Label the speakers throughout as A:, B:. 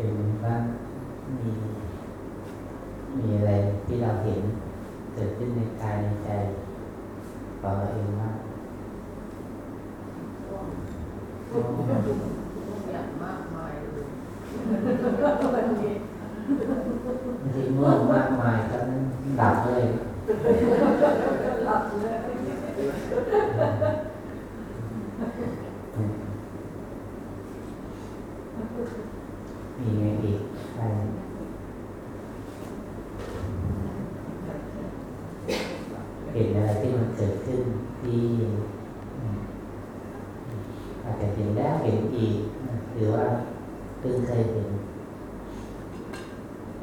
A: เป็นว่ามีมีอะไรที่เราเห็นเกิดขึ้นในกายในใจของเราเองว่าก
B: อย่างมากมายเลย
A: บางทีง่วงมากมายก็ดับเลย
B: หลับเลย
A: มีไงอีกใครเห็นอะไรที่มันเกิดขึ้นที่อืมอาจจะเห็นแล้วเห็นอีกหรือว่าเพิ่งเคยเห็น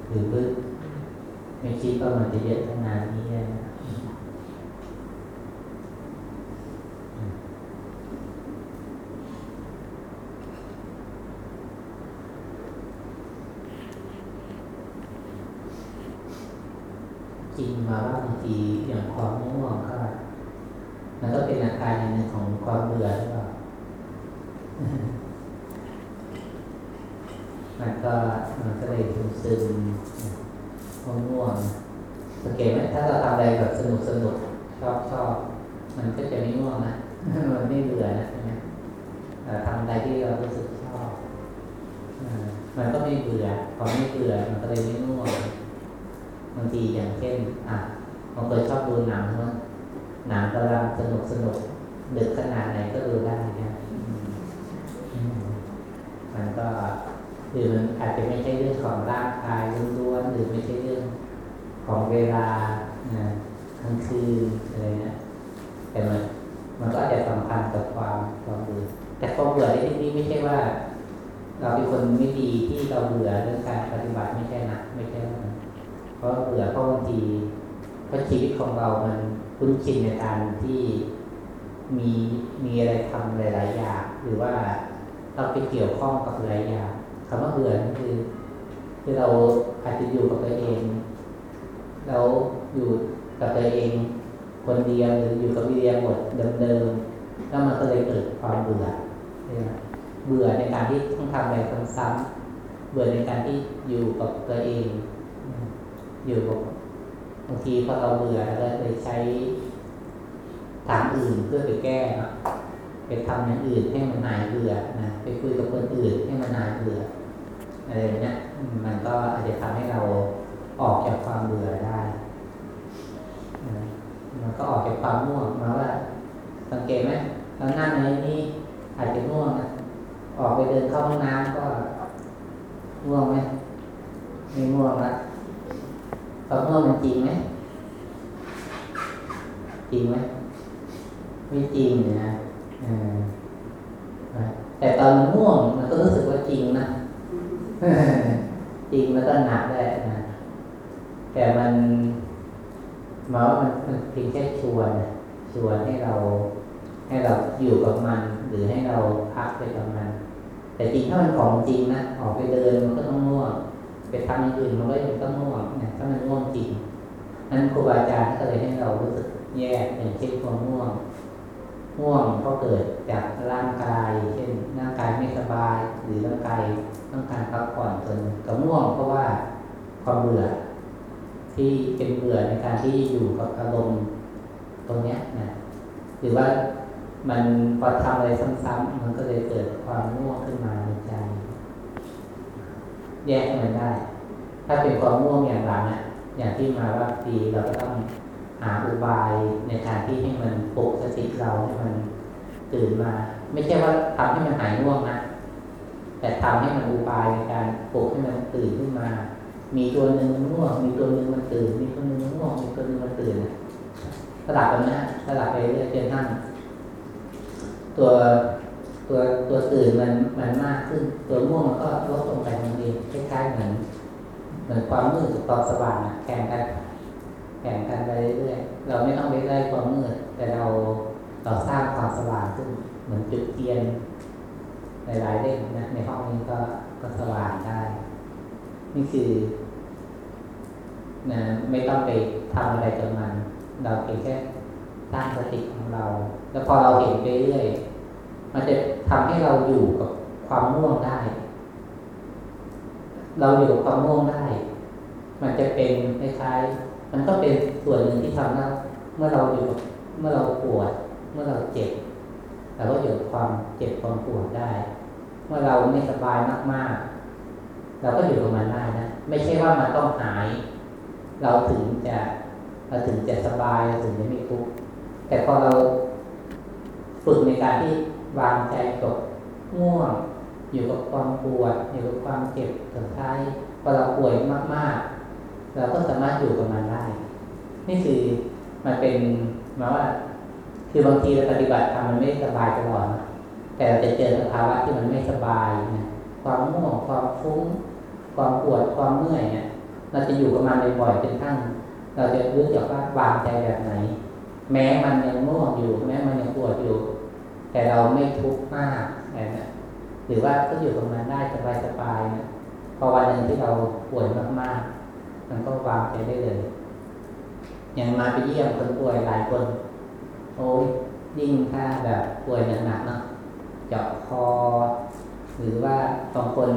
A: หรือเพิ่งไม่คิดว่ามันจะ เยอะขนาดนี้จริงมาว่าบางทีอย่างความง่วงก็มันก็เป็นอาการอย่างหนึ่งของความเบื่อหรือเปล่ามันก็มันก็เลยซึมซึมๆง่วงๆสังเกตไหมถ้าเราทำอะไรแบบสนุกสนุก ชอบชอบมันก็จะไม่ง่วงนะมันไม่เบื่อนะใช่ไหมทำอะไรที่เรารู้สึกชอบมันก็ไม่เบื่อพอไม่เบื่อมันก็เลยไม่ง่วงบางทีอย่างเช่น อะบางคนชอบดูหนังเนอะหนังกำลังสนุกสนุกดึกขนาดไหนก็ดูได้นะอืมอืมมันก็หรือมันอาจจะไม่ใช่เรื่องของร่างกายล้วนๆหรือไม่ใช่เรื่องของเวลานะ กลางคืนอะไรนะแต่มันมันก็อาจจะสัมพันธ์กับความความเบื่อแต่ความเบื่อในที่นี้ไม่ใช่ว่า เราเป็นคนไม่ดีที่เราเบื่อเรื่องการปฏิบัติไม่ใช่นะไม่ใช่นะเพราะเบื่อเพราะบางทีเพราะชีวิตของเรามันคุ้นชินในการที่มีมีอะไรทำหลาย ๆ อย่างหรือว่าเราไปเกี่ยวข้องกับหลายอย่างคำว่าเบื่อนี่คือ คือเราอาจจะอยู่กับตัวเอง เราอยู่ กับตัวเองคนเดียวหรืออยู่กับวิเดียบทเดิมๆแล้วมันก็เลยเกิดความเบื่อเบื่อในการที่ต้องทำอะไรซ้ำๆเบื่อในการที่อยู่กับตัวเอง อยู่กับบางทีพอเราเบื่อเราเลยใช้ทางอื่นเพื่อไปแก้นะไปทำอย่างอื่นให้มันหายเบื่อนะไปคุยกับคนอื่นให้มันหายเบื่ออะไรอย่างเงี้ยมันก็อาจจะทำให้เราออกจากความเบื่อได้ มันก็ออกจากความง่วงมาว่า สังเกตไหมเรานั่งในนี้อาจจะง่วงนะออกไปเดินเข้าห้องน้ำก็ง่วงไหมไม่ง่วงละความง่วงมันจริงไหมจริงไหมไม่จริงนะแต่ตอนมันง่วงมันก็รู้สึกว่าจริงนะจริงแล้วก็หนักได้นะแต่มัน มายว่ามันมันเพียงแค่ชวนนะชวนให้เรา ให้เราอยู่กับมัน หรือให้เราพักไปกับมัน แต่จริงถ้ามันของจริงนะออกไปเดินมันก็ต้องง่วงไปทำอย่างอื่นมันก็ยังต้องง่วงนะถ้ามันง่วงจริงนั้นครูบาอาจารย์ก็เลยให้เรารู้สึกแยกอย่างเช่นความง่วงง่วงก็เกิดจากร่างกาย เช่นร่างกายไม่สบาย หรือร่างกายต้องการพักผ่อนจนก็ง่วงเพราะว่าความเบื่อ ที่เป็นเบื่อในการที่อยู่กับอารมณ์ตรงเนี้ยนะหรือว่ามันพอทำอะไรซ้ำๆมันก็เลยเกิดความง่วงขึ้นมาในใจ แยกมันได้ ถ้าเป็นความง่วงอย่างหลังอะอย่างที่มาว่าดีเราก็ต้องหาอุบายในการที่ให้มันปลุกสติเราให้มันตื่นมา ไม่ใช่ว่าทำให้มันหายง่วงนะแต่ทำให้มันอุบายในการปลุกให้มันตื่นขึ้นมา มีตัวหนึ่งมันง่วงมีตัวหนึ่งมันตื่น มีตัวหนึ่งมันง่วงมีตัวหนึ่งมันตื่นนะสลับกันนะสลับไปเรื่อยจนทั้งตัวตัวตัวตื่นมันมันมากขึ้น ตัวง่วงมันก็ลดลงไปมันเองคล้ายๆเหมือนเหมือนความมืดกับความสว่างนะแข่งกันแข่งกันไปเรื่อยๆเราไม่ต้องไปไล่ความมืดแต่เราเราสร้างความสว่างขึ้น เหมือนจุดเทียนหลายๆเล่มนะในห้องนี้ก็ก็สว่างได้ นี่คือ นะไม่ต้องไปทำอะไรกับมัน เราเพียงแค่สร้างสติของเรา แล้วพอเราเห็นไปเรื่อยมันจะทำให้เราอยู่กับความง่วงได้ เราอยู่กับความง่วงได้ มันจะเป็นคล้ายๆมันก็เป็นส่วนหนึ่งที่ทำให้เมื่อเราอยู่เมื่อเราปวด เมื่อเราเจ็บเราก็อยู่กับความเจ็บความปวดได้ เมื่อเราไม่สบายมากๆ เราก็อยู่กับมันได้นะ ไม่ใช่ว่ามันต้องหาย เราถึงจะเราถึงจะสบายเราถึงจะไม่ทุกข์แต่พอเราฝึกในการที่วางใจกับง่วง อยู่กับความปวดอยู่กับความเจ็บสุดท้ายพอเราป่วยมากๆ เราก็สามารถอยู่กับมันได้ นี่คือมันเป็นมาว่า คือบางทีเราปฏิบัติทำมันไม่สบายตลอดนะแต่เราจะเจอสภาวะที่มันไม่สบายนะความง่วงความฟุ้ง ความปวดความเมื่อยเนี่ย เราจะอยู่กับมันบ่อยๆจนทั้งเราจะรู้จักว่าวางใจแบบไหน แม้มันยังง่วงอยู่ แม้มันยังปวดอยู่ แต่เราไม่ทุกข์มากนะหรือว่าก็อยู่กับมันได้สบายๆนะพอวันหนึ่งที่เราป่วยมากๆ มันก็วางใจได้เลยอย่างมาไปเยี่ยมคนป่วยหลายคน โอ้ยยิ่งถ้าแบบป่วยหนักๆเนาะเจาะคอ หรือว่าบางคน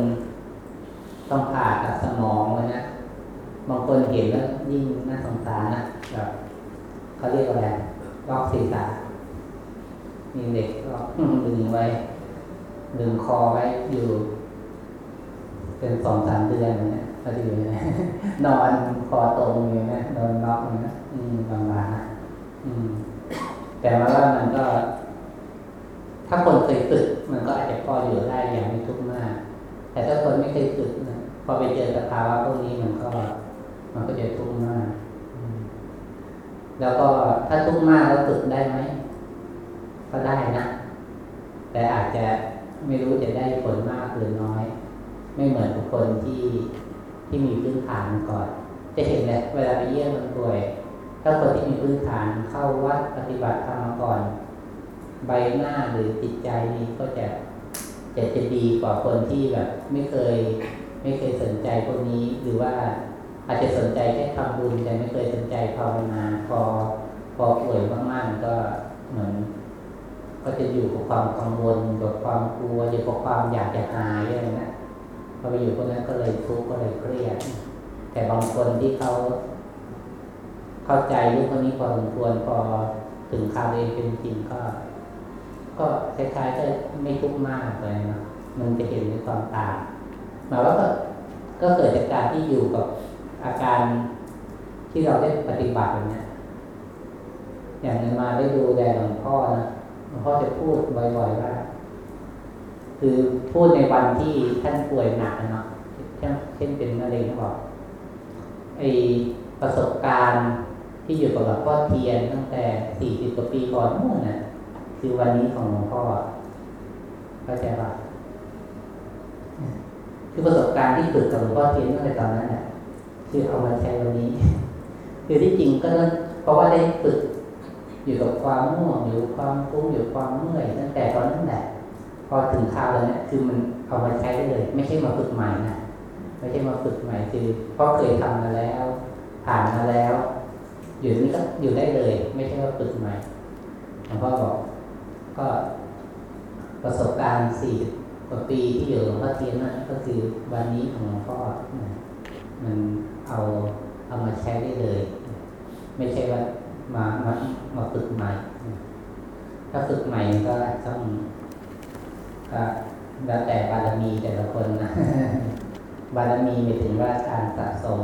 A: ต้องผ่าตัดสมองเลยนะ บางคนเห็นแล้วยิ่งน่าสงสารนะแบบเขาเรียกว่าอะไรลอกศีรษะมีเด็กก็ดึงไว้ดึงคอไว้อยู่ เป็นสองสามเดือนเนี่ยก็จะอยู่อย่างนี้นอนคอตรงอยู่นะนอนล็อกอยู่นะอืมบางๆนะอืม แต่ว่ามันก็ ถ้าคนเคยฝึกมันก็อาจจะพออยู่ได้อย่างไม่ทุกข์มาก แต่ถ้าคนไม่เคยฝึกนะพอไปเจอสภาวะพวกนี้มันก็ มันก็จะทุกข์มาก แล้วก็ถ้าทุกข์มากแล้วฝึกได้ไหม ก็ได้นะ แต่อาจจะไม่รู้จะได้ผลมากหรือน้อย ไม่เหมือนบุคคลที่ที่มีพื้นฐานก่อน จะเห็นแหละเวลาไปเยี่ยมคนป่วย ถ้าคนที่มีพื้นฐานเข้าวัดปฏิบัติธรรมมาก่อน ใบหน้าหรือจิตใจนี้ก็จะจะจะดีกว่าคนที่แบบ ไม่เคย ไม่เคยสนใจพวกนี้หรือว่า อาจจะสนใจแค่ทำบุญแต่ไม่เคยสนใจภาวนาพอพอป่วยมากๆก็เหมือน ก็จะอยู่กับความกังวลกับความกลัวอยู่กับความอยากจะหายอะไรนะพอไปอยู่พวกนั้นก็เลยทุกข์ก็เลยเครียดแต่บางคนที่เขาเข้าใจเรื่องพวกนี้พอสมควรพอถึงคราวเองเป็นจริงก็ ก็คล้ายๆก็ไม่ทุกข์มากเลยนะมันจะเห็นในความต่างหมายว่าก็ก็เกิดจากการที่อยู่กับ อาการที่เราได้ปฏิบัติแบบเนี้ยอย่างนั้นมาได้ดูแลหลวงพ่อนะหลวงพ่อจะพูดบ่อยๆว่าคือพูดในวันที่ท่านป่วยหนักนะเนาะเช่นเช่นเป็นมะเร็งบอกไอประสบการณ์ที่อยู่กับหลวงพ่อเทียนตั้งแต่สี่สิบกว่าปีก่อนนู่นน่ะ คือวันนี้ของหลวงพ่อเข้าใจป่ะคือประสบการณ์ที่ฝึกกับหลวงพ่อเทียนตั้งแต่ตอนนั้นน่ะ คือเอามาใช้วันนี้คือที่จริงก็เพราะว่าได้ฝึกอยู่กับความง่วงอยู่ความฟุ้งอยู่ความเมื่อยตั้งแต่ตอนนั้นแหละพอถึงคราวแล้วเนี่ยคือมันเอามาใช้ได้เลย ไม่ใช่มาฝึกใหม่นะไม่ใช่มาฝึกใหม่คือเพราะเคยทำมาแล้ว ผ่านมาแล้ว อยู่นี่ก็อยู่ได้เลย ไม่ใช่ว่าฝึกใหม่หลวงพ่อบอกก็ประสบการณ์สี่กว่าปีที่อยู่หลวงพ่อเทียนนั่นก็คือวันนี้ของหลวงพ่อมัน เอาเอามาใช้ได้เลย ไม่ใช่ว่ามามามาฝึกใหม่ ถ้าฝึกใหม่ก็ต้องก็แล้วแต่บารมีแต่ละคนนะบารมีหมายถึงว่าการสะสม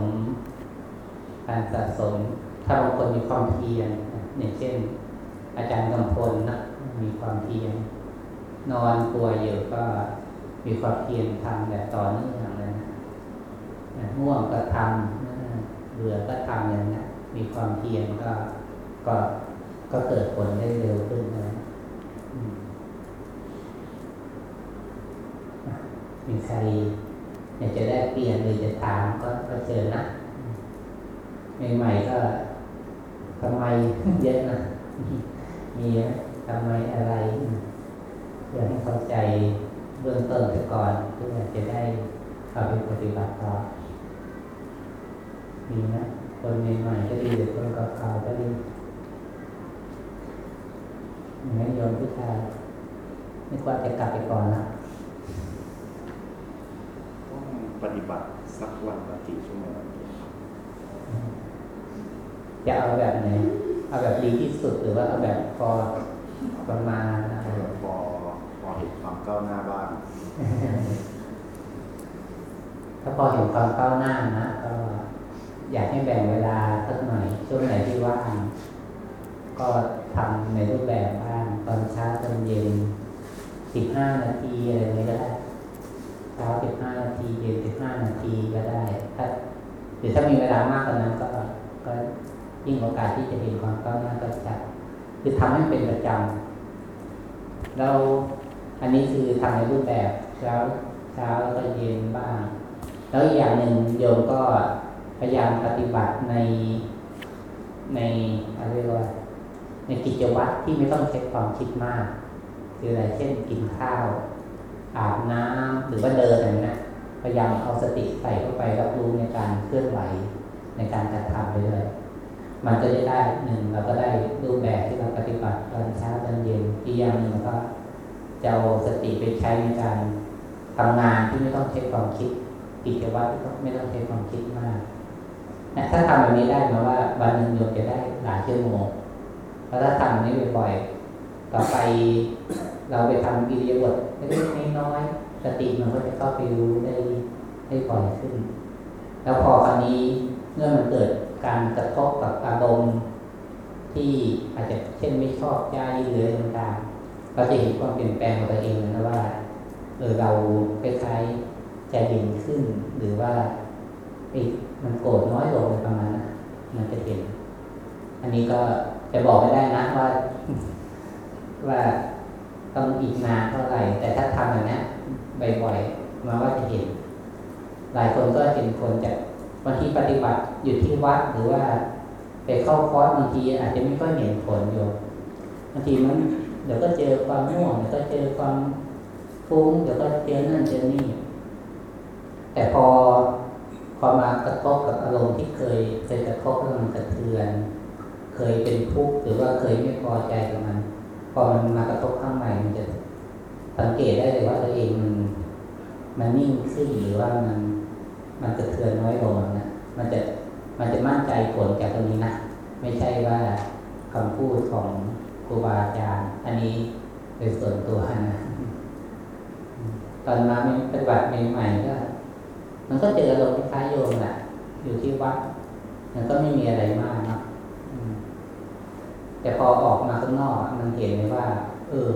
A: การสะสม ถ้าบางคนมีความเพียรอย่างเช่น อาจารย์กำพลนะมีความเพียรนอนป่วยอยู่ก็มีความเพียรทำแบบต่อเนื่อง ง่วงก็ทำเบื่อก็ทำอย่างนี้มีความเพียรก็ก็ก็เกิดผลได้เร็วขึ้นนะมีใครอยากจะได้เปลี่ยนหรือจะถามก็ก็เชิญนะใหม่ๆก็ทำไมเยอะนะมีทำไมอะไรเพื่อให้เข้าใจเบื้องต้นไปก่อนเพื่อจะได้เอาไปปฏิบัติต่อ มีนะคนใหม่ๆก็ดีหรือคนเก่าๆก็ดีอย่างนั้นโยมผู้ชายไม่ว่าจะกลับไปก่อนนะ
C: ต้องไปปฏิบัติสักวันละกี่ชั่วโมง
A: จะเอาแบบไหน เอาแบบดีที่สุดหรือว่าเอาแบบพอประมาณอะไร
C: พอพอเห็นความก้าวหน้าบ้าง
A: ถ้าพอเห็นความก้าวหน้านะก็ อยากให้แบ่งเวลาสักหน่อยช่วงไหนที่ว่างก็ทำในรูปแบบบ้างตอนเช้าตอนเย็นสิบห้านาทีอะไรอย่างเงี้ก็ได้เช้าสิบห้านาทีเย็นสิบห้านาทีก็ได้ ถ้าหรือถ้ามีเวลามากกว่านั้นก็ก็ยิ่งโอกาสที่จะเห็นความก้าวหน้าก็จะคือทำให้เป็นประจำเราอันนี้คือทำในรูปแบบเช้าเช้าแล้วก็เย็นบ้าง แล้วอีกอย่างหนึ่งโยมก็ ยายามปฏิบัติในในอะไรเรียกว่าในกิจวัตรที่ไม่ต้องใช้ความคิดมาก คืออะไรเช่นกินข้าว อาบน้ำหรือว่าเดินอะไรนะพยายามเอาสติใส่เข้าไปรับรู้ในการเคลื่อนไหวในการกระทำไปเลยมันก็จะได้หนึ่งเราก็ได้รูปแบบที่เราปฏิบัติตอนเช้าตอนเย็นอีกอย่างหนึ่งเราก็จะเอาสติไปใช้ในการทำงานที่ไม่ต้องใช้ความคิดกิจวัตรที่ไม่ต้องใช้ความคิดมาก นะถ้าทำแบบนี้ได้หมาว่าวันหนึ่งโยมจะได้หลายชั่วโมงแล้วถ้าทำแบบนี้บ่อยๆต่อไปเราไปทำกิริยาบทเล็กๆน้อยๆสติมันก็จะเข้าไปรู้ได้ได้บ่อยขึ้น แล้วพอคราวนี้เมื่อมันเกิดการกระทบกับอารมณ์ที่อาจจะเช่นไม่ชอบใจหรืออะไรต่างๆเราจะเห็นความเปลี่ยนแปลงของตัวเองนะว่าเออเราคล้ายๆใจเย็นขึ้นหรือว่า เอ้มันโกรธน้อยลงประมาณนั้นมันจะเห็น อันนี้ก็จะบอกไม่ได้นะว่า ว่าต้องอีกนานเท่าไหร่ แต่ถ้าทำอย่างนี้บ่อยๆมาว่าจะเห็น หลายคนก็เห็นคนจากบางทีปฏิบัติอยู่ที่วัดหรือว่าไปเข้าคอร์สบางทีอาจจะไม่ค่อยเห็นผลอยู่บางทีมันเดี๋ยวก็เจอความง่วงเดี๋ยวก็เจอความฟุ้งเดี๋ยวก็เจอนั่นเจอนี่ แต่พอ อมากระทบกับอารมณ์ที่เคยเคยกระทบแล้วมันกระเทือน เคยเป็นทุกข์หรือว่าเคยไม่พอใจกับมัน พอมันมากระทบข้างในมันจะสังเกตได้เลยว่าตัวเองมันมันนิ่งขึ้นหรือว่ามันมันกระเทือนน้อยลงนะมันจะมันจะมั่นใจผลจากตรงนี้นะไม่ใช่ว่าคำพูดของครูบาอาจารย์อันนี้เป็นส่วนตัวนะตอนมาปฏิบัติใหม่ๆก็ มันก็เจออารมณ์คล้ายโยมแหละอยู่ที่วัดมันก็ไม่มีอะไรมากเนาะแต่พอออกมาข้างนอกมันเห็นเลยว่า เออ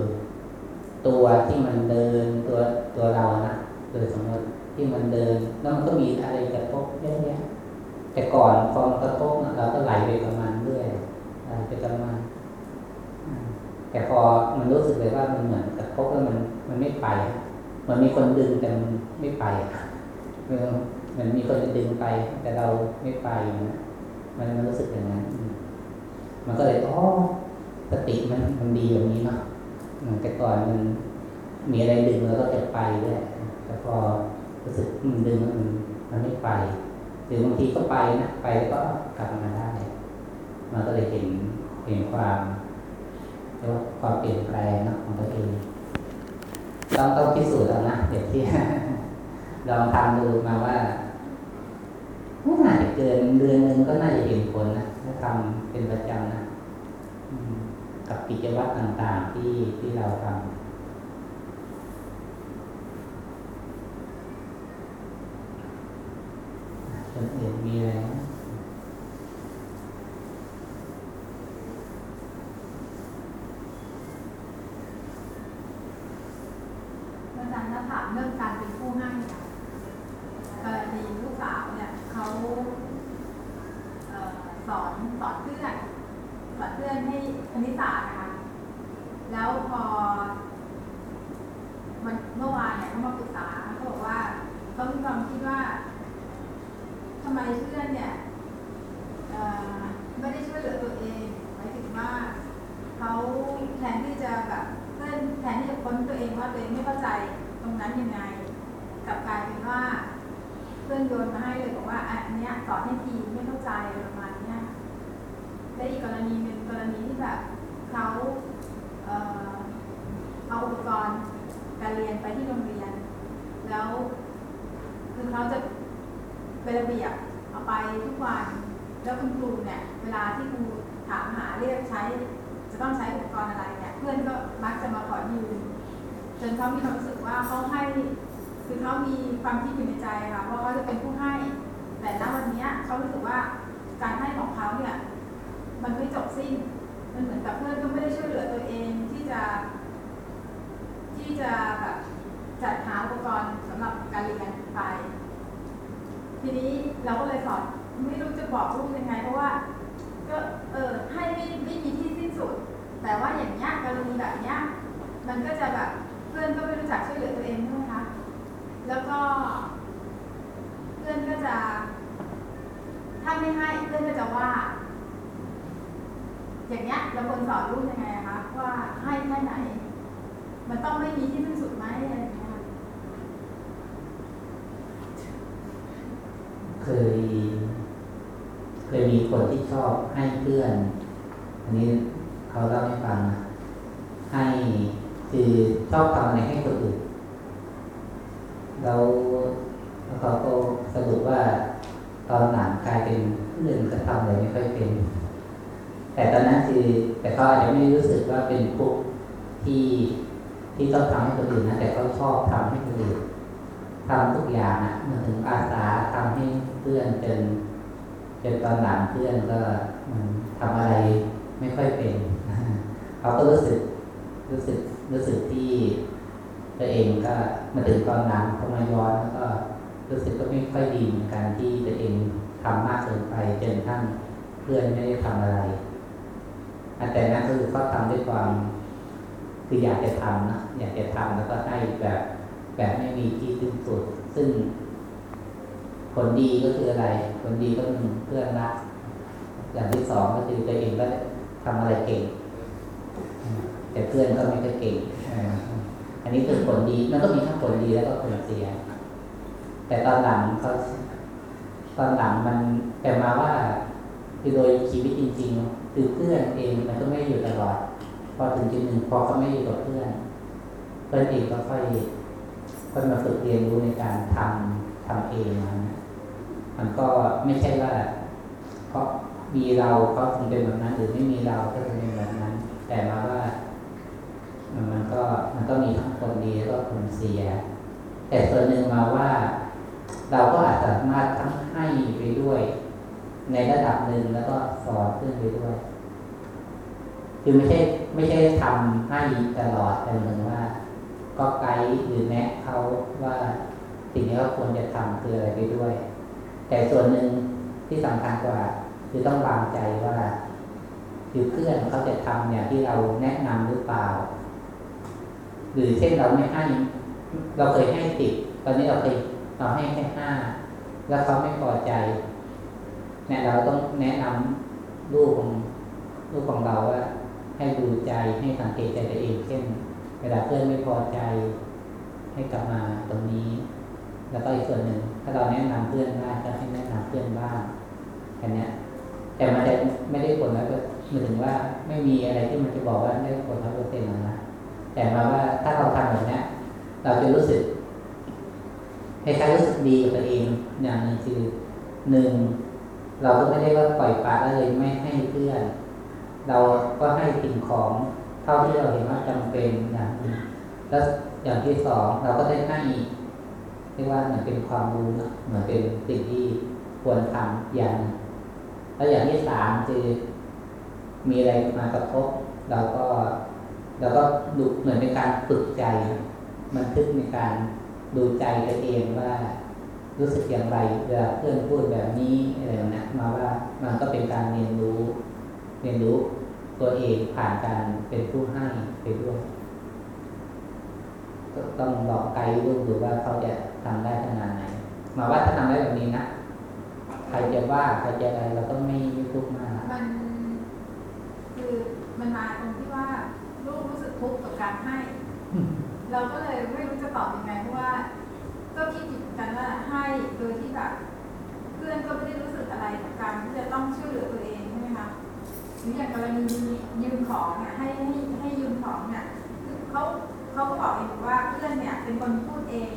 A: ตัวที่มันเดินตัวตัวเรานะโดยสมมติที่มันเดิน แล้วมันก็มีอะไรกระทบเยอะแยะแต่ก่อนพอมันกระทบเราก็ไหลไปกับมันเรื่อยไหลไปกับมันแต่พอมันรู้สึกเลยว่ามันเหมือนกระทบแล้วมันมันไม่ไป มันมีคนดึงแต่มันไม่ไปอะ มันมีคนจะดึงไป แต่เราไม่ไปนะมันมันรู้สึกอย่างนั้น มันก็เลยอ๋อสติมันมันดีแบบนี้เนาะแต่ก่อนมันมีอะไรดึงเราก็จะไปด้วยแต่พอรู้สึกมันดึงมันมันไม่ไปหรือบางทีก็ไปนะไปแล้วก็กลับมาได้มันก็เลยเห็นเห็นความเรียกว่าความเปลี่ยนแปลงเนาะของตัวเองต้องต้องพิสูจน์แล้วนะเดี๋ยวที่ ลองทำดูมาว่าน่าจะเกินเดือนหนึ่งก็น่าจะเห็นผลนะถ้าทำเป็นประจำนะกับกิจวัตรต่างๆที่ที่เราทำคนอื่นมีอะไรไหม
D: อาจารย์ถ้าถามเรื่องการเป็นผู้ให้เนี่ยกรณีลูกสาวเนี่ยเขาเอ่อสอนสอนเพื่อนสอนเพื่อนให้คณิตศาสตร์นะคะ แล้วพอวันเมื่อวานเนี่ยเขามาปรึกษาเขาบอกว่าเขามี คิดว่าทำไมเพื่อนเนี่ยไม่ได้ช่วยเหลือตัวเองหมายถึงว่าเขาแทนที่จะแบบเพื่อนแทนที่จะค้นตัวเองว่าตัวเองไม่เข้าใจตรงนั้นยังไงกลับกลายเป็นว่าเพื่อนโยนมาให้เลยบอกว่าอะอันเนี้ยสอนให้ทีไม่เข้าใจอะไรประมาณเนี้ยและอีกกรณีเป็นกรณีที่แบบเขาเอาอุปกรณ์การเรียนไปที่โรงเรียน แล้ว คือเขาจะเป็นระเบียบเอาไปทุกวัน แล้วคุณครูเนี่ยเวลาที่ครูถามหาเรียกใช้ จะต้องใช้อุปกรณ์อะไรเนี่ยเพื่อนก็มักจะมาขอยืมจนเขามีความรู้สึกว่าเขาให้คือเขามีความคิดอยู่ในใจค่ะเพราะเขาจะเป็นผู้ให้ แต่ณวันนี้เขารู้สึกว่าการให้ของเขาเนี่ยมันไม่จบสิ้น มันเหมือนกับเพื่อนก็ไม่ได้ช่วยเหลือตัวเองที่จะ ที่จะแบบจัดหาอุปกรณ์สำหรับการเรียนไป ทีนี้เราก็เลยสอนไม่รู้จะบอกลูกยังไง เพราะว่า ก็เออให้ไม่ไม่มีที่สิ้นสุด แต่ว่าอย่างเนี้ยกรณีแบบเนี้ยมันก็จะแบบเพื่อนก็ไม่รู้จักช่วยเหลือตัวเองใช่ไหมคะแล้วก็ เพื่อนก็จะถ้าไม่ให้เพื่อนก็จะว่า อย่างเงี้ยเราควรสอนลูกยังไงคะว่าให้แค่ไหน มันต้องไม่มีที่สิ้นสุดไหมอะไรอย่าง เค
A: ย เคยมีคนที่ชอบให้เพื่อน อันนี้เขาเล่าให้ฟังนะให้คือชอบทำอะไรให้คนอื่นแล้วเขาก็สรุปว่าตอนหลังกลายเป็นเพื่อนก็ทำอะไรไม่ค่อยเป็น แต่ตอนนั้นคือ แต่เขาอาจจะไม่รู้สึกว่าเป็นพวกที่ที่ต้องทำให้คนอื่นนะแต่เขาชอบทำให้คนอื่น ทำทุกอย่างนะเมื่อถึงอาสาทำให้เพื่อนจนจนตอนหลังเพื่อนก็มันทำอะไรไม่ค่อยเป็นเขาก็รู้สึกรู้สึกรู้สึกที่ตัวเองก็มาถึงตอนหลังพอมาย้อนแล้วก็รู้สึกก็ไม่ค่อยดีเหมือนกันที่ตัวเองทำมากเกินไปจนทั้งเพื่อนไม่ได้ทำอะไร แต่นั่นก็คือเขาทำด้วยความคืออยากจะทำนะอยากจะทำแล้วก็ให้แบบ แบบไม่มีที่สิ้นสุด ซึ่งผลดีก็คืออะไร ผลดีก็คือเพื่อนรัก อย่างที่สองก็คือตัวเองก็ทำอะไรเก่ง แต่เพื่อนก็ไม่ค่อยเก่ง อันนี้คือผลดี มันก็มีทั้งผลดีแล้วก็ผลเสีย แต่ตอนหลังเขาตอนหลังมันแต่มาว่าคือโดยชีวิตจริง ๆ คือเพื่อนเองมันก็ไม่อยู่ตลอด พอถึงจุดหนึ่งพอเขาไม่อยู่กับเพื่อน เพื่อนเองก็ค่อย ค่อยมาฝึกเรียนรู้ในการทำทำเองนะมันก็ไม่ใช่ว่าเพราะมีเราเขาถึงเป็นแบบนั้น หรือไม่มีเราก็ถึงเป็นแบบนั้น แต่มาว่า มันก็มันก็มีทั้งคนดีแล้วก็คนเสีย แต่ส่วนหนึ่งมาว่า เราก็อาจสามารถทั้งให้ไปด้วย ในระดับหนึ่งแล้วก็สอนเพื่อนไปด้วย คือไม่ใช่ไม่ใช่ทำให้ตลอดแต่เหมือนว่า ก็ไกด์หรือแนะเขาว่าสิ่งที่เขาควรจะทำคืออะไรไปด้วย แต่ส่วนหนึ่งที่สำคัญกว่า คือต้องวางใจว่าคือเพื่อนเขาจะทำอย่างที่เราแนะนำหรือเปล่า หรือเช่นเราไม่ให้ เราเคยให้ติดตอนนี้เราเคยเราให้แค่ห้าแล้วเขาไม่พอใจเนี่ยเราต้องแนะนำลูกของลูกของเราว่าให้ดูใจให้สังเกตใจตัวเองเช่น เวลาเพื่อนไม่พอใจ ให้กลับมาตรงนี้ แล้วก็อีกส่วนหนึ่งถ้าเราแนะนำเพื่อนได้ก็ให้แนะนำเพื่อนบ้างแค่นี้แต่มันจะไม่ได้ผลแล้วก็หมายถึงว่าไม่มีอะไรที่มันจะบอกว่าได้ผลร้อยเปอร์เซ็นต์หรอกนะแต่มาว่าถ้าเราทำแบบนี้เราจะรู้สึกคล้ายๆรู้สึกดีกับตัวเองอย่างหนึ่งคือหนึ่งเราก็ไม่ได้ว่าปล่อยปละละเลยไม่ให้เพื่อน เราก็ให้สิ่งของ ท่าที่เราเห็นว่าจำเป็นอย่างนึงแล้วอย่างที่สองเราก็ได้ให้เรียกว่าเหมือนเป็นความรู้นะเหมือนเป็นสิ่งที่ควรทำอย่างนึงแล้วอย่างที่สามคือมีอะไรมากระทบเราก็เราก็ดูเหมือนเป็นการฝึกใจมันทึกในการดูใจตัวเองว่ารู้สึกอย่างไรเวลาเพื่อนพูดแบบนี้อะไรแบบนะมาว่ามันก็เป็นการเรียนรู้ เรียนรู้ ตัวเองผ่านการเป็นผู้ให้ไปด้วยก็ต้องบอกไกด์ลูกดูว่าเขาจะทำได้ขนาดไหนมาว่าถ้าทำได้แบบนี้นะใครจะว่าใครจะอะไรเราก็ไม่ไม่ทุกข์มาก
D: มันคือมันมาตรงที่ว่าลูกรู้สึกทุกข์กับการให้ เราก็เลยไม่รู้จะตอบยังไงเพราะว่า ก็คิดอยู่เหมือนกันว่าให้โดยที่แบบเพื่อนก็ไม่ได้รู้สึกอะไรกับการที่จะต้องช่วยเหลือตัวเองใช่ไหมคะ หรืออย่างกรณียืมของเนี่ยให้ให้ให้ยืมของเนี่ยเขาเขาก็บอกเองว่าเพื่อนเนี่ยเป็นคนพูดเอง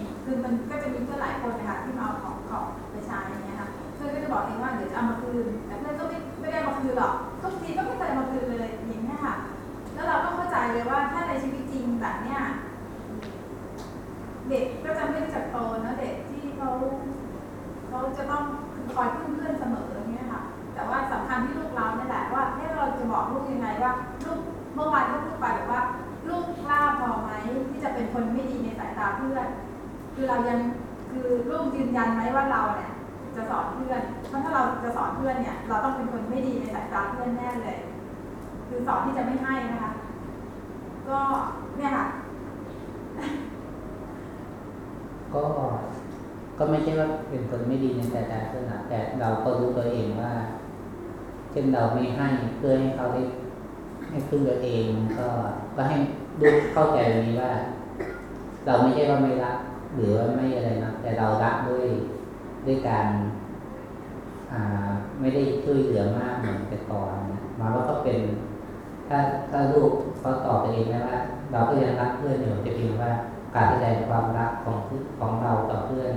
D: ใช่ว่าเป็นคนไม่ดีในสายตาเพื่อนนะแต่
A: เราก็รู้ตัวเองว่า เช่นเราไม่ให้เพื่อให้เขาได้ให้พึ่งตัวเองก็ก็ให้ดูเข้าใจตรงนี้ว่า เราไม่ใช่ว่าไม่รักหรือว่าไม่อะไรนะแต่เรารักด้วยด้วยการอ่าไม่ได้ช่วยเหลือมากเหมือนแต่ก่อนมาว่าก็เป็น ถ้าถ้าลูกเขาตอบตัวเองได้ว่า เราก็ยังรักเพื่อนอยู่จะเพียงว่าการแสดงความรักของของเราต่อเพื่อน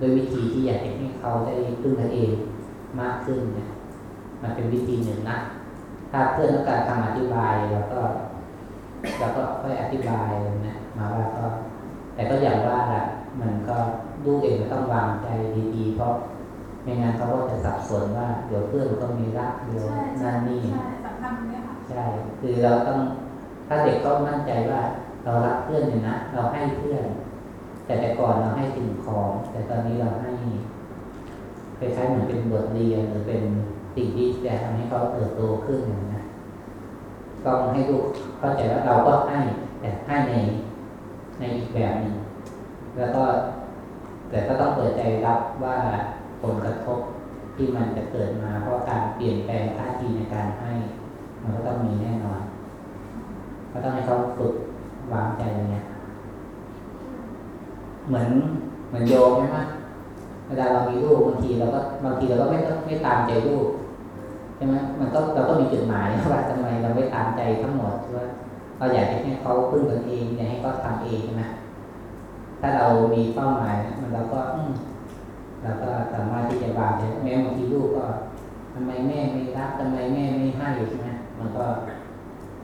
A: ด้วยวิธีที่อยากให้เขาได้พึ่งตัวเองมากขึ้นเนี่ยมันเป็นวิธีหนึ่งนะถ้าเพื่อนต้องการคำอธิบายเราก็เราก็ค่อยอธิบายนะมาว่าก็ แต่ก็อย่างว่าแหละมันก็ลูกเองก็ต้องวางใจดีๆ เพราะไม่งั้นเขาก็จะสับสนว่า เดี๋ยวเพื่อนก็มีรักเดี๋ยว
D: ใช่ใช่
A: นั่นนี่
D: ใช่สำคัญตรงเนี้ยค่ะ
A: ใช่คือเราต้องถ้าเด็กก็มั่นใจว่า เรารักเพื่อนอยู่นะเราให้เพื่อน แต่แต่ก่อนเราให้สิ่งของ แต่ตอนนี้เราให้คล้ายๆเหมือนเป็นบทเรียนหรือเป็นสิ่งที่จะทำให้เขาเติบโตขึ้นนะต้องให้ลูกเข้าใจว่าเราก็ให้แต่ให้ในในอีกแบบหนึ่งแล้วก็ แต่ก็ต้องเปิดใจรับว่าผลกระทบที่มันจะเกิดมา เพราะการเปลี่ยนแปลงท่าทีในการให้ มันก็ต้องมีแน่นอน ก็ต้องให้เขาฝึกวางใจอย่างเงี้ย เหมือนเหมือนโยมใช่ไหมเวลาเรามีลูกบางทีเราก็บางทีเราก็ไม่ต้องไม่ตามใจลูกใช่ไหมมันก็เราก็มีจุดหมายว่าทำไมเราไม่ตามใจทั้งหมดว่าเราอยากให้เขาพึ่งตนเองอยากให้เขาทำเองใช่ไหมถ้าเรามีเป้าหมายมันเราก็อืเราก็สามารถที่จะวางใจแม้บางทีลูกก็ทำไมแม่ไม่รักทำไมแม่ไม่ให้ใช่ไหมมันก็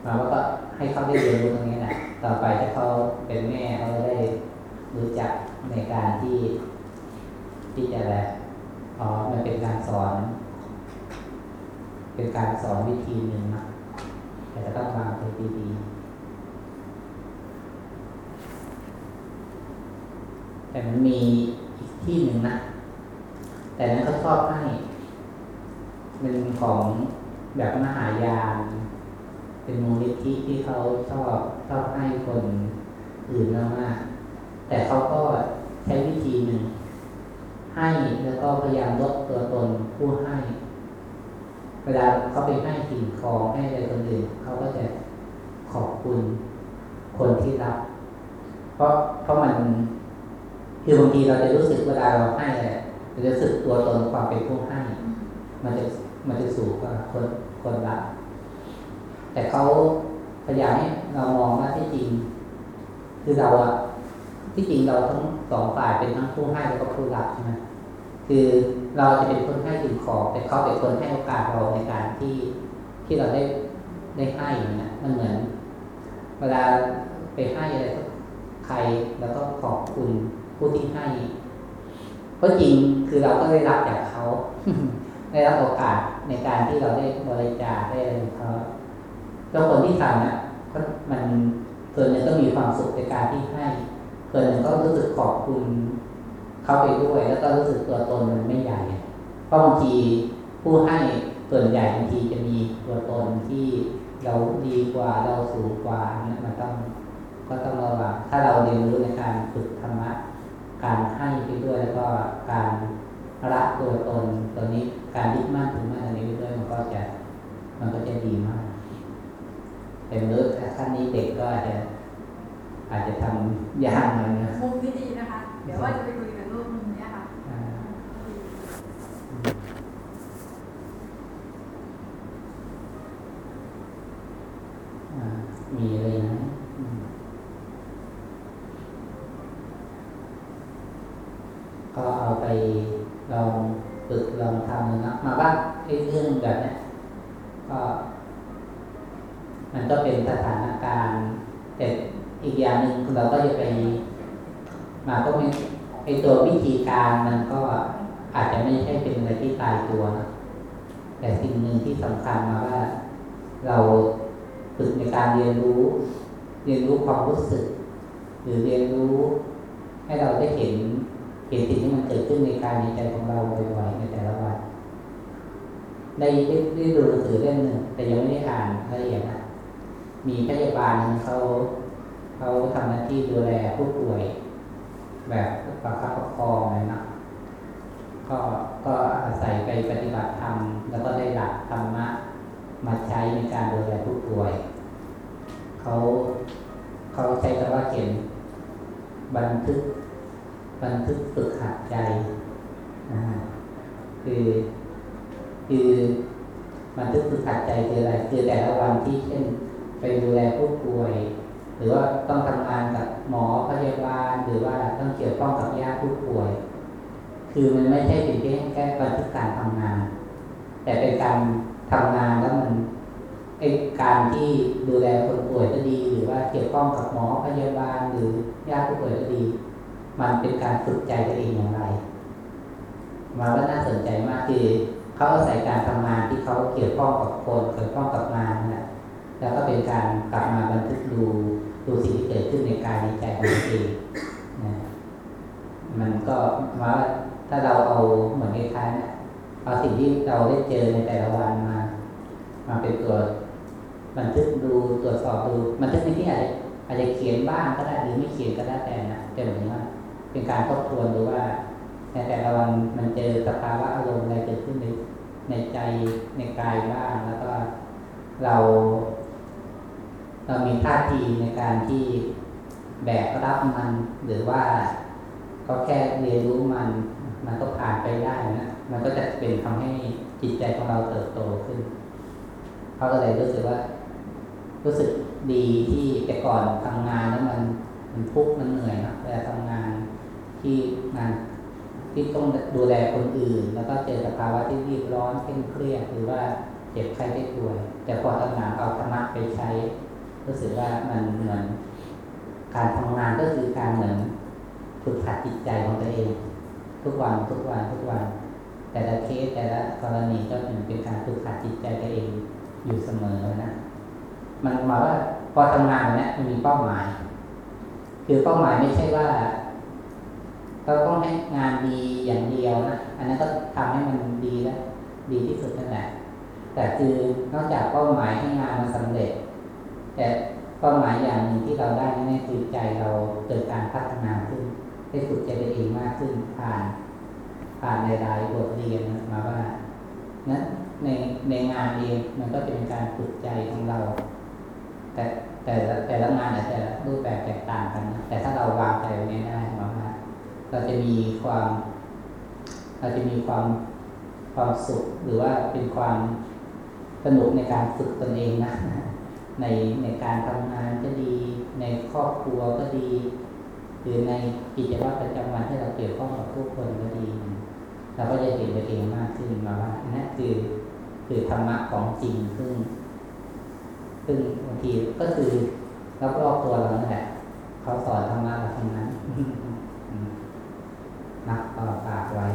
A: มาว่าก็ให้เขาได้เรียนรู้ตรงนี้แหละต่อไปถ้าเขาเป็นแม่เขาได้ รู้จักในการที่ที่จะอะไรอ๋อมันเป็นการสอน เป็นการสอนวิธีหนึ่งนะแต่จะต้องวางใจดีๆแต่มันมีอีกที่หนึ่งนะ แต่นั้นเขาชอบให้เป็นของแบบมหายาน เป็นมูลนิธิที่เขาชอบชอบให้คนอื่นมากๆ แต่เขาก็ใช้วิธีหนึ่งให้แล้วก็พยายามลดตัวตนผู้ให้ เวลาเขาไปให้สิ่งของให้อะไรคนอื่นเขาก็จะขอบคุณคนที่รับ เพราะเพราะมันคือบางทีเราจะรู้สึกเวลาเราให้อะไรเราจะรู้สึกตัวตนความเป็นผู้ให้ มันจะมันจะสูงกว่าคนคนรับ แต่เขาพยายามให้เรามองว่าที่จริง คือเราอะ ที่จริงเราทั้งสองฝ่ายเป็นทั้งผู้ให้แล้วก็ผู้รับใช่ไหมคือเราจะเป็นคนให้สิ่งของแต่เขาเป็นคนให้โอกาสเราในการที่ที่เราได้ได้ให้อย่างนี้ยมันเหมือน เวลาไปให้อะไรใครแล้วก็ขอบคุณผู้ที่ให้เพราะจริงคือเราก็ได้รับจากเขาได้รับโอกาสในการที่เราได้บริจาคได้อะไรของเขาแล้วคนที่ทำนะก็มันส่วนหนึ่งก็มีความสุขในการที่ให้ ส่วนหนึ่งก็รู้สึกขอบคุณเขาไปด้วย แล้วก็รู้สึกตัวตนมันไม่ใหญ่ เพราะบางทีผู้ให้ส่วนใหญ่บางทีจะมีตัวตนที่เราดีกว่าเราสูงกว่าเนะมันต้องก็ต้องระวังถ้าเราเรียนรู้ในการฝึกธรรมะการให้ไปด้วยแล้วก็การละตัวตนตัวนี้การยึดมั่นถือมั่นอันนี้ไปด้วยมันก็จะมันก็จะดีมากแต่เมื่อขั้นนี้เด็กก็อาจจะ อาจจะทำยากหน่อยนะ
D: มุมที่ดีนะคะ เดี๋ยวว่าจะไปคุยกับลูกมุมเนี้ยค่ะ
A: อ่าอ่ามีอะไรนะอืม ก็เอาไปลองฝึกลองทำนะมาบ้างไอ้เรื่องแบบเนี้ยก็ มันก็เป็นสถานการณ์ แต่อีกอย่างหนึ่งเราก็จะไป มาก็ไม่ไอตัววิ การมันก็อาจจะไม่ใช่เป็นอะไรที่ตายตัวนะแต่สิ่งหนึ่งที่สำคัญมาว่า เราฝึกในการเรียนรู้ เรียนรู้ความรู้สึก หรือเรียนรู้ ให้เราได้เห็นเห็นสิ่งที่มันเกิดขึ้นในกายในใจของเราบ่อยๆในแต่ละวันได้ได้ได้ดูหนังสือเล่มหนึ่งแต่ยังไม่ได้อ่านละเอียดนะมีพยาบาลเขาเขาทำหน้าที่ดูแลผู้ป่วย แบบ ประคับประคองเลยนะก็ก็อาศัยไปปฏิบัติธรรมแล้วก็ได้หลักธรรมะมาใช้ในการดูแลผู้ป่วย เขาเขาใช้คำว่าเขียนบันทึกบันทึกฝึกหัดใจนะคือคือบันทึกฝึกหัดใจคืออะไรคือแต่ละวันที่เช่นไปดูแลผู้ป่วย หรือว่าต้องทำงานกับหมอพยาบาล หรือว่าต้องเกี่ยวข้องกับญาติผู้ป่วย คือมันไม่ใช่เป็นเพียงแค่บันทึกการทำงาน แต่เป็นการทำงานแล้วมันไอการที่ดูแลคนป่วยก็ดี หรือว่าเกี่ยวข้องกับหมอพยาบาล หรือญาติผู้ป่วยก็ดี มันเป็นการฝึกใจตัวเองอย่างไรมาว่าน่าสนใจมากคือเขาอาศัยการทำงานที่เขาเกี่ยวข้องกับคนเกี่ยวข้องกับงานนะแล้วก็เป็นการกลับมาบันทึกดู ดูสิ่งที่เกิดขึ้นในกายในใจของตัวเองนะมันก็ว่าถ้าเราเอาเหมือนคล้ายๆนะเอาสิ่งที่เราได้เจอในแต่ละวันมา มาเป็นตัวบันทึกดูตรวจสอบดูบันทึกในที่อาจจะอาจจะเขียนบ้างก็ได้หรือไม่เขียนก็ได้แต่นะแต่เหมือนว่าเป็นการทบทวนดูว่า ในแต่ละวันมันเจอสภาวะอารมณ์อะไรเกิดขึ้นในในใจในกายบ้างแล้วก็เรา เรามีท่าทีในการที่แบกรับมัน หรือว่าก็แค่เรียนรู้มัน มันก็ผ่านไปได้นะมันก็จะเป็นทำให้จิตใจของเราเติบโตขึ้นเขาก็เลยรู้สึกว่า รู้สึกดีที่แต่ก่อนทำงานแล้วมันมันทุกข์มันเหนื่อยนะเวลาทำงานที่งานที่ต้องดูแลคนอื่น แล้วก็เจอสภาวะที่รีบร้อนเคร่งเครียดหรือว่าเจ็บไข้ได้ป่วย แต่พอทำงานเอาธรรมะไปใช้ รู้สึกว่ามันเหมือนการทำงานก็คือการเหมือนฝึกหัดจิตใจของตัวเอง ทุกวันทุกวันทุกวัน แต่ละเคสแต่ละกรณีก็เป็นเป็นการฝึกหัดจิตใจตัวเองอยู่เสมอนะมันหมายว่าพอทำงานแบบนี้ยมันมีเป้าหมาย คือเป้าหมายไม่ใช่ว่าเราต้องให้งานดีอย่างเดียวนะอันนั้นก็ทำให้มันดีแล้วดีที่สุดนั่นแหละแต่คือนอกจากเป้าหมายให้งานมันสำเร็จ แต่เป้าหมายอย่างหนึ่งที่เราได้นั่นคือใจเราเกิดการพัฒนาขึ้นได้ฝึกใจตัวเองมากขึ้นผ่าน ผ่านในรายๆบทเรียนมาว่านั้นในในงานเองมันก็เป็นการฝึกใจของเรา แต่แต่แต่ละงานอาจจะรูปแบบแตกต่างกัน แต่ถ้าเราวางใจไว้ได้มาว่าเราจะมีความ เราจะมีความความสุขหรือว่าเป็นความสนุกในการฝึกตนเองนะ ในในการทำงานก็ดี ในครอบครัวก็ดี หรือในกิจวัตรประจำวันที่เราเกี่ยวข้องกับผู้คนก็ดี เราก็จะเห็นตัวเองมากขึ้นมาว่านนั้นคือคือธรรมะของจริงซึ่งซึ่งบางทีก็คือรอบๆตัวเรานั่นแหละเขาสอนธรรมะเราทั้งนั้นนักต่อปากไว้